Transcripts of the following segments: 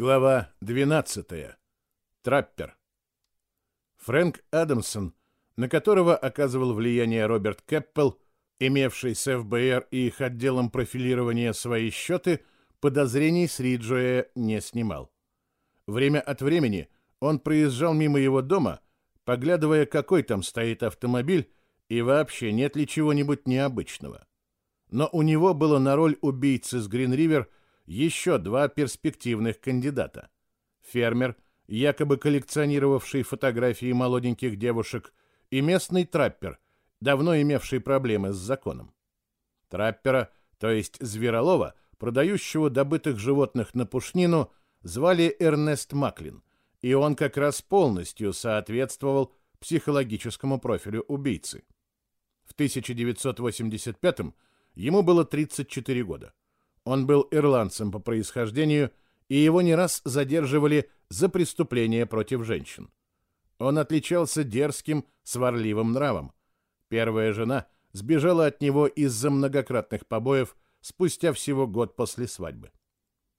Глава 12. Траппер. Фрэнк Адамсон, на которого оказывал влияние Роберт Кэппел, имевший с ФБР и их отделом профилирования свои счеты, подозрений с Риджоя не снимал. Время от времени он проезжал мимо его дома, поглядывая, какой там стоит автомобиль и вообще нет ли чего-нибудь необычного. Но у него было на роль убийцы с Грин-Ривер – еще два перспективных кандидата. Фермер, якобы коллекционировавший фотографии молоденьких девушек, и местный траппер, давно имевший проблемы с законом. Траппера, то есть зверолова, продающего добытых животных на пушнину, звали Эрнест Маклин, и он как раз полностью соответствовал психологическому профилю убийцы. В 1985 ему было 34 года. Он был ирландцем по происхождению, и его не раз задерживали за преступления против женщин. Он отличался дерзким, сварливым нравом. Первая жена сбежала от него из-за многократных побоев спустя всего год после свадьбы.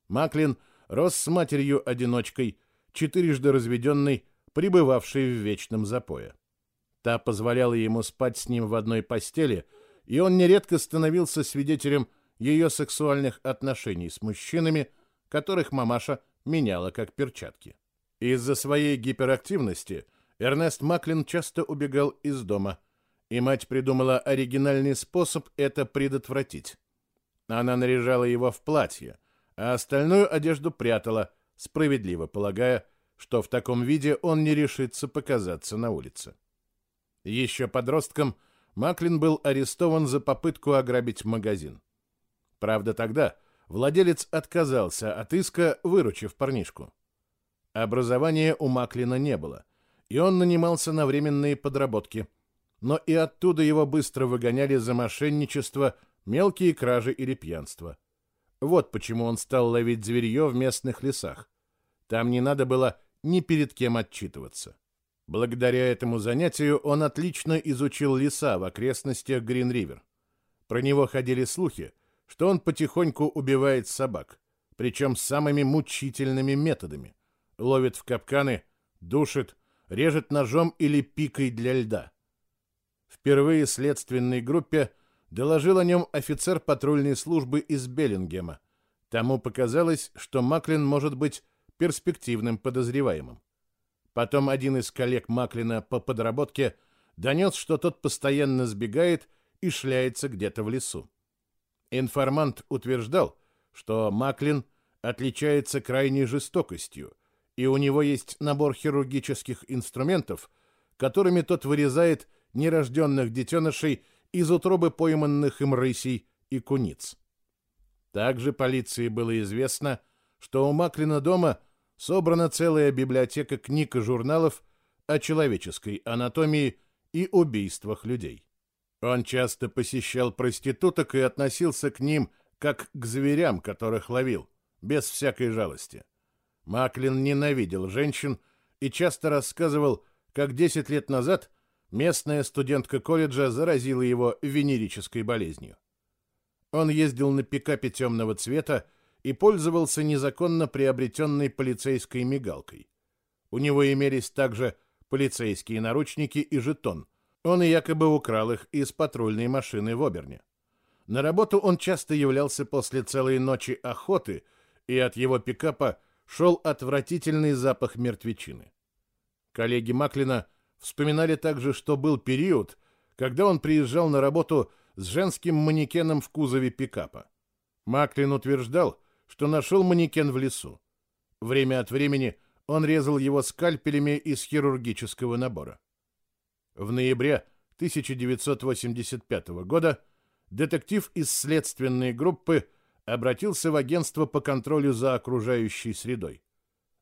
Маклин рос с матерью-одиночкой, четырежды разведенной, пребывавшей в вечном запое. Та позволяла ему спать с ним в одной постели, и он нередко становился свидетелем ее сексуальных отношений с мужчинами, которых мамаша меняла как перчатки. Из-за своей гиперактивности Эрнест Маклин часто убегал из дома, и мать придумала оригинальный способ это предотвратить. Она наряжала его в платье, а остальную одежду прятала, справедливо полагая, что в таком виде он не решится показаться на улице. Еще подростком Маклин был арестован за попытку ограбить магазин. Правда, тогда владелец отказался от иска, выручив парнишку. Образования у Маклина не было, и он нанимался на временные подработки. Но и оттуда его быстро выгоняли за мошенничество, мелкие кражи или пьянство. Вот почему он стал ловить зверье в местных лесах. Там не надо было ни перед кем отчитываться. Благодаря этому занятию он отлично изучил леса в окрестностях Грин-Ривер. Про него ходили слухи, что он потихоньку убивает собак, причем самыми мучительными методами. Ловит в капканы, душит, режет ножом или пикой для льда. Впервые следственной группе доложил о нем офицер патрульной службы из Беллингема. Тому показалось, что Маклин может быть перспективным подозреваемым. Потом один из коллег Маклина по подработке донес, что тот постоянно сбегает и шляется где-то в лесу. Информант утверждал, что Маклин отличается крайней жестокостью, и у него есть набор хирургических инструментов, которыми тот вырезает нерожденных детенышей из утробы пойманных им рысей и куниц. Также полиции было известно, что у Маклина дома собрана целая библиотека книг и журналов о человеческой анатомии и убийствах людей. Он часто посещал проституток и относился к ним как к зверям, которых ловил, без всякой жалости. Маклин ненавидел женщин и часто рассказывал, как 10 лет назад местная студентка колледжа заразила его венерической болезнью. Он ездил на пикапе темного цвета и пользовался незаконно приобретенной полицейской мигалкой. У него имелись также полицейские наручники и жетон – он якобы украл их из патрульной машины в Оберне. На работу он часто являлся после целой ночи охоты, и от его пикапа шел отвратительный запах мертвечины. Коллеги Маклина вспоминали также, что был период, когда он приезжал на работу с женским манекеном в кузове пикапа. Маклин утверждал, что нашел манекен в лесу. Время от времени он резал его скальпелями из хирургического набора. В ноябре 1985 года детектив из следственной группы обратился в агентство по контролю за окружающей средой.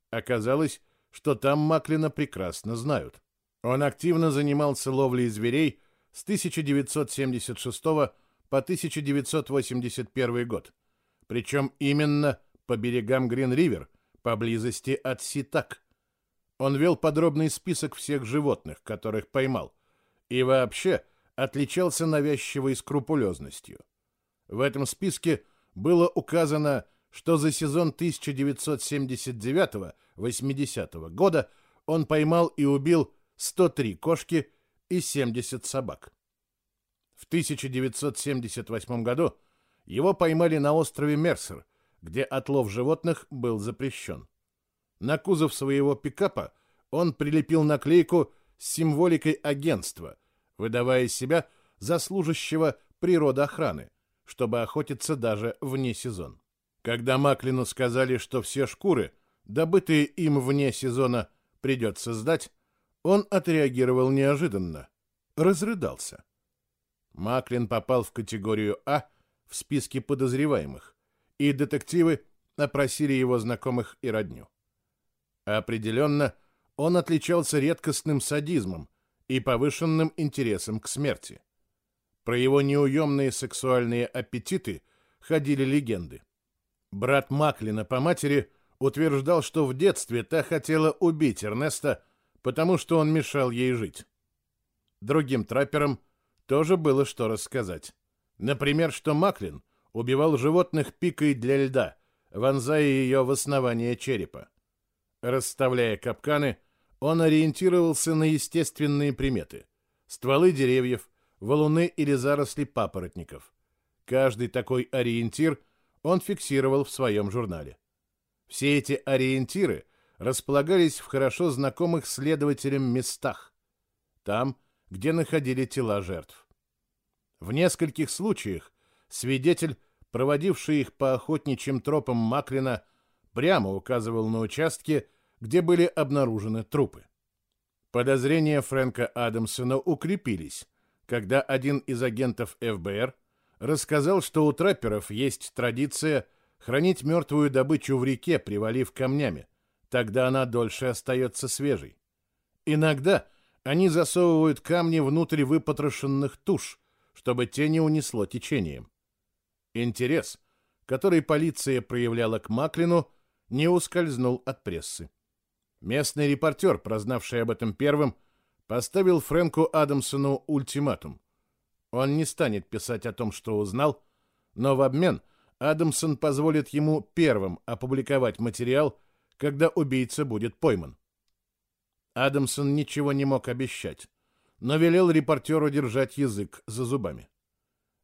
Оказалось, что там Маклина прекрасно знают. Он активно занимался ловлей зверей с 1976 по 1981 год, причем именно по берегам Грин-Ривер, поблизости от Ситак. Он вел подробный список всех животных, которых поймал, и вообще отличался навязчивой скрупулезностью. В этом списке было указано, что за сезон 1979-80 года он поймал и убил 103 кошки и 70 собак. В 1978 году его поймали на острове Мерсер, где отлов животных был запрещен. На кузов своего пикапа он прилепил наклейку с символикой агентства, выдавая себя за служащего природоохраны, чтобы охотиться даже вне сезон. Когда Маклину сказали, что все шкуры, добытые им вне сезона, придется сдать, он отреагировал неожиданно, разрыдался. Маклин попал в категорию А в списке подозреваемых, и детективы опросили его знакомых и родню. Определенно, он отличался редкостным садизмом и повышенным интересом к смерти. Про его неуемные сексуальные аппетиты ходили легенды. Брат Маклина по матери утверждал, что в детстве та хотела убить Эрнеста, потому что он мешал ей жить. Другим трапперам тоже было что рассказать. Например, что Маклин убивал животных пикой для льда, вонзая ее в основание черепа. Расставляя капканы, он ориентировался на естественные приметы – стволы деревьев, валуны или заросли папоротников. Каждый такой ориентир он фиксировал в своем журнале. Все эти ориентиры располагались в хорошо знакомых следователям местах, там, где находили тела жертв. В нескольких случаях свидетель, проводивший их по охотничьим тропам Маклина, прямо указывал на участки, где были обнаружены трупы. Подозрения Фрэнка Адамсона укрепились, когда один из агентов ФБР рассказал, что у трапперов есть традиция хранить мертвую добычу в реке, привалив камнями, тогда она дольше остается свежей. Иногда они засовывают камни внутрь выпотрошенных туш, чтобы те не унесло течением. Интерес, который полиция проявляла к Маклину, не ускользнул от прессы. Местный репортер, прознавший об этом первым, поставил Фрэнку Адамсону ультиматум. Он не станет писать о том, что узнал, но в обмен Адамсон позволит ему первым опубликовать материал, когда убийца будет пойман. Адамсон ничего не мог обещать, но велел репортеру держать язык за зубами.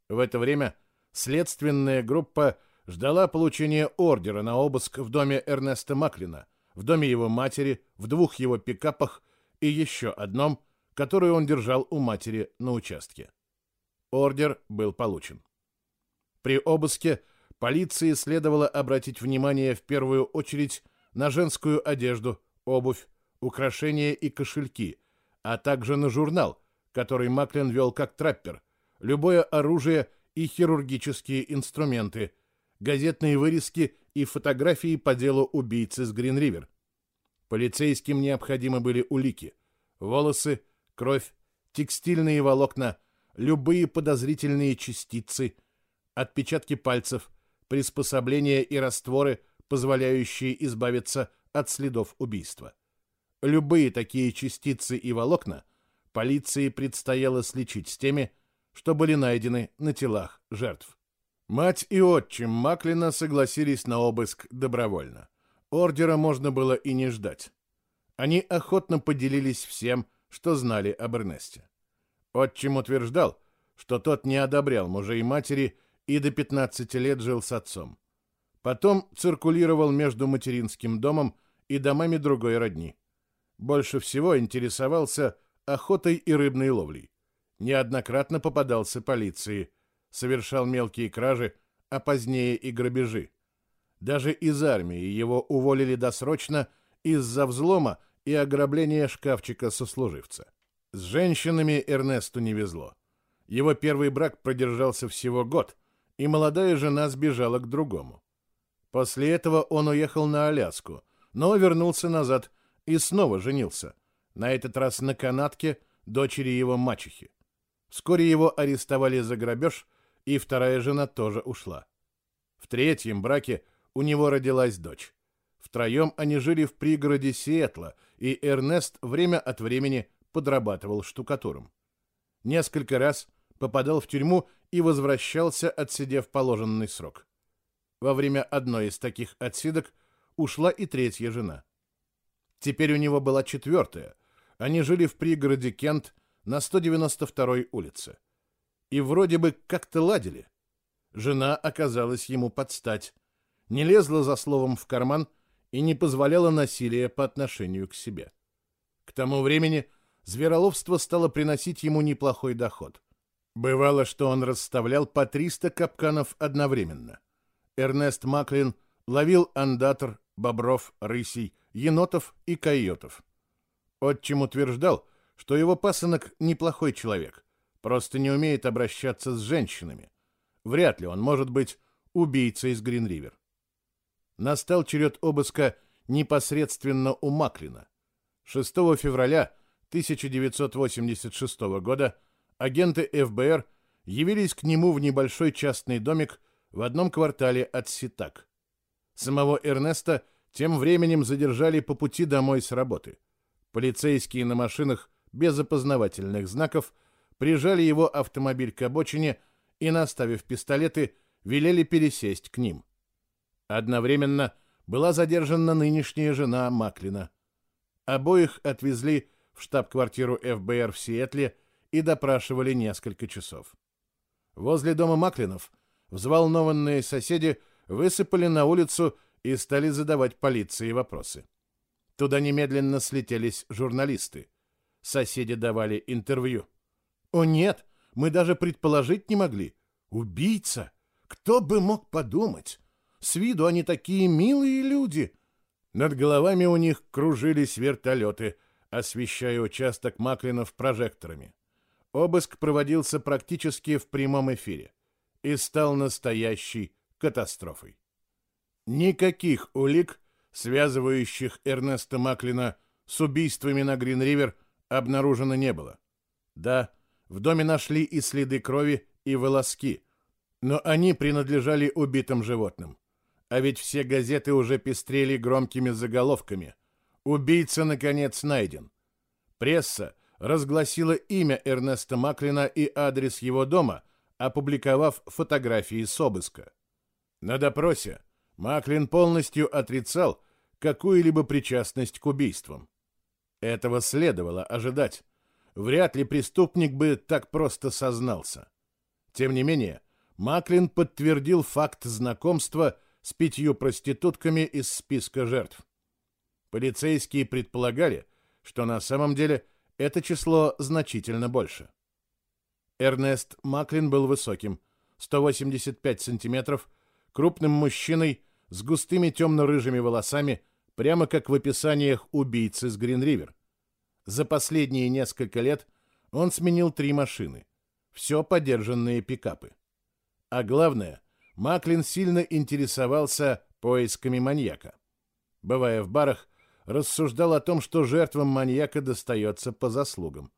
В это время следственная группа ждала получения ордера на обыск в доме Эрнеста Маклина, в доме его матери, в двух его пикапах и еще одном, который он держал у матери на участке. Ордер был получен. При обыске полиции следовало обратить внимание в первую очередь на женскую одежду, обувь, украшения и кошельки, а также на журнал, который Маклин вел как траппер, любое оружие и хирургические инструменты, газетные вырезки и фотографии по делу убийцы с Грин-Ривер. Полицейским необходимы были улики, волосы, кровь, текстильные волокна, любые подозрительные частицы, отпечатки пальцев, приспособления и растворы, позволяющие избавиться от следов убийства. Любые такие частицы и волокна полиции предстояло сличить с теми, что были найдены на телах жертв. Мать и отчим Маклина согласились на обыск добровольно. Ордера можно было и не ждать. Они охотно поделились всем, что знали об Эрнесте. Отчим утверждал, что тот не одобрял мужа и матери и до 15 лет жил с отцом. Потом циркулировал между материнским домом и домами другой родни. Больше всего интересовался охотой и рыбной ловлей. Неоднократно попадался полиции, совершал мелкие кражи, а позднее и грабежи. Даже из армии его уволили досрочно из-за взлома и ограбления шкафчика сослуживца. С женщинами Эрнесту не везло. Его первый брак продержался всего год, и молодая жена сбежала к другому. После этого он уехал на Аляску, но вернулся назад и снова женился, на этот раз на канатке, дочери его мачехи. Вскоре его арестовали за грабеж, и вторая жена тоже ушла. В третьем браке у него родилась дочь. Втроем они жили в пригороде Сиэтла, и Эрнест время от времени подрабатывал штукатуром. Несколько раз попадал в тюрьму и возвращался, отсидев положенный срок. во время одной из таких отсидок ушла и третья жена. Теперь у него была четвертая. Они жили в пригороде Кент на 192-й улице. И вроде бы как-то ладили. Жена оказалась ему под стать, не лезла за словом в карман и не позволяла насилия по отношению к себе. К тому времени звероловство стало приносить ему неплохой доход. Бывало, что он расставлял по 300 капканов одновременно. Эрнест Маклин ловил андатор, бобров, рысей, енотов и койотов. Отчим утверждал, что его пасынок неплохой человек, просто не умеет обращаться с женщинами. Вряд ли он может быть убийцей из Гринривер. Настал черед обыска непосредственно у Маклина. 6 февраля 1986 года агенты ФБР явились к нему в небольшой частный домик в одном квартале от Ситак. Самого Эрнеста тем временем задержали по пути домой с работы. Полицейские на машинах без опознавательных знаков прижали его автомобиль к обочине и, наставив пистолеты, велели пересесть к ним. Одновременно была задержана нынешняя жена Маклина. Обоих отвезли в штаб-квартиру ФБР в Сиэтле и допрашивали несколько часов. Возле дома Маклинов взволнованные соседи высыпали на улицу и стали задавать полиции вопросы. Туда немедленно слетелись журналисты. Соседи давали интервью. «О нет, мы даже предположить не могли. Убийца! Кто бы мог подумать? С виду они такие милые люди!» Над головами у них кружились вертолеты, освещая участок Маклинов прожекторами. Обыск проводился практически в прямом эфире и стал настоящей катастрофой. Никаких улик, связывающих Эрнеста Маклина с убийствами на Грин-Ривер, обнаружено не было. Да, в доме нашли и следы крови, и волоски, но они принадлежали убитым животным. А ведь все газеты уже пестрели громкими заголовками. Убийца, наконец, найден. Пресса разгласила имя Эрнеста Маклина и адрес его дома, опубликовав фотографии с обыска. На допросе Маклин полностью отрицал какую-либо причастность к убийствам. Этого следовало ожидать. Вряд ли преступник бы так просто сознался. Тем не менее, Маклин подтвердил факт знакомства с пятью проститутками из списка жертв. Полицейские предполагали, что на самом деле это число значительно больше. Эрнест Маклин был высоким, 185 сантиметров, крупным мужчиной с густыми темно-рыжими волосами, прямо как в описаниях убийцы с Гринривер. За последние несколько лет он сменил три машины, все подержанные пикапы. А главное, Маклин сильно интересовался поисками маньяка. Бывая в барах, рассуждал о том, что жертвам маньяка достается по заслугам.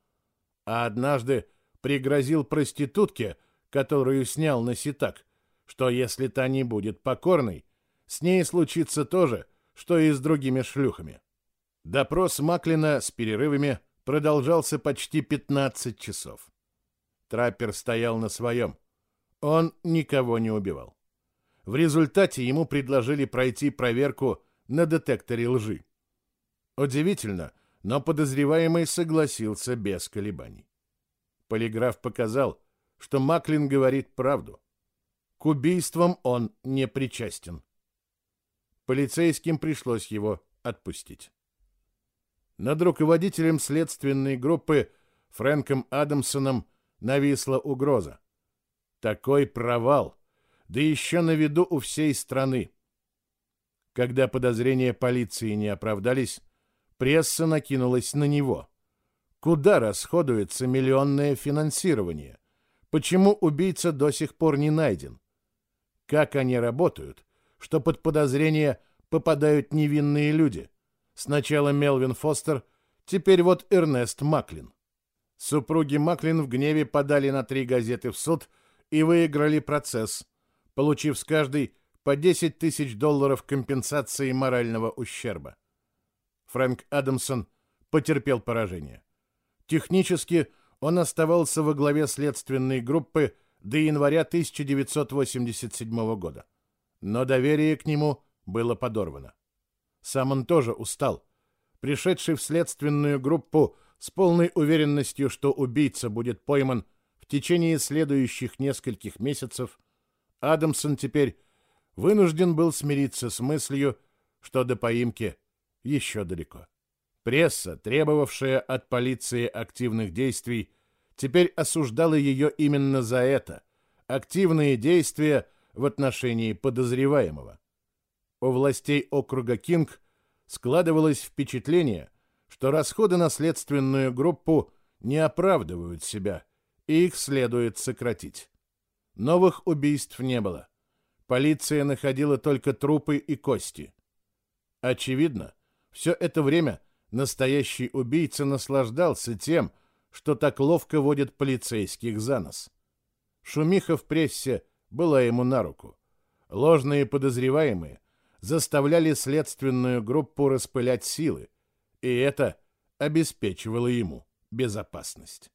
А однажды пригрозил проститутке, которую снял на ситак, что если та не будет покорной, с ней случится то же, что и с другими шлюхами. Допрос Маклина с перерывами продолжался почти 15 часов. Траппер стоял на своем. Он никого не убивал. В результате ему предложили пройти проверку на детекторе лжи. Удивительно, но подозреваемый согласился без колебаний. Полиграф показал, что Маклин говорит правду. К убийствам он не причастен. Полицейским пришлось его отпустить. Над руководителем следственной группы Фрэнком Адамсоном нависла угроза. Такой провал, да еще на виду у всей страны. Когда подозрения полиции не оправдались, пресса накинулась на него. Куда расходуется миллионное финансирование? Почему убийца до сих пор не найден? Как они работают, что под подозрение попадают невинные люди? Сначала Мелвин Фостер, теперь вот Эрнест Маклин. Супруги Маклин в гневе подали на три газеты в суд и выиграли процесс, получив с каждой по 10 тысяч долларов компенсации морального ущерба. Фрэнк Адамсон потерпел поражение. Технически он оставался во главе следственной группы до января 1987 года. Но доверие к нему было подорвано. Сам он тоже устал. Пришедший в следственную группу с полной уверенностью, что убийца будет пойман в течение следующих нескольких месяцев, Адамсон теперь вынужден был смириться с мыслью, что до поимки еще далеко. Пресса, требовавшая от полиции активных действий, теперь осуждала ее именно за это – активные действия в отношении подозреваемого. У властей округа Кинг складывалось впечатление, что расходы на следственную группу не оправдывают себя, и их следует сократить. Новых убийств не было. Полиция находила только трупы и кости. Очевидно, все это время настоящий убийца наслаждался тем, что так ловко водит полицейских за нос. Шумиха в прессе была ему на руку. Ложные подозреваемые заставляли следственную группу распылять силы, и это обеспечивало ему безопасность.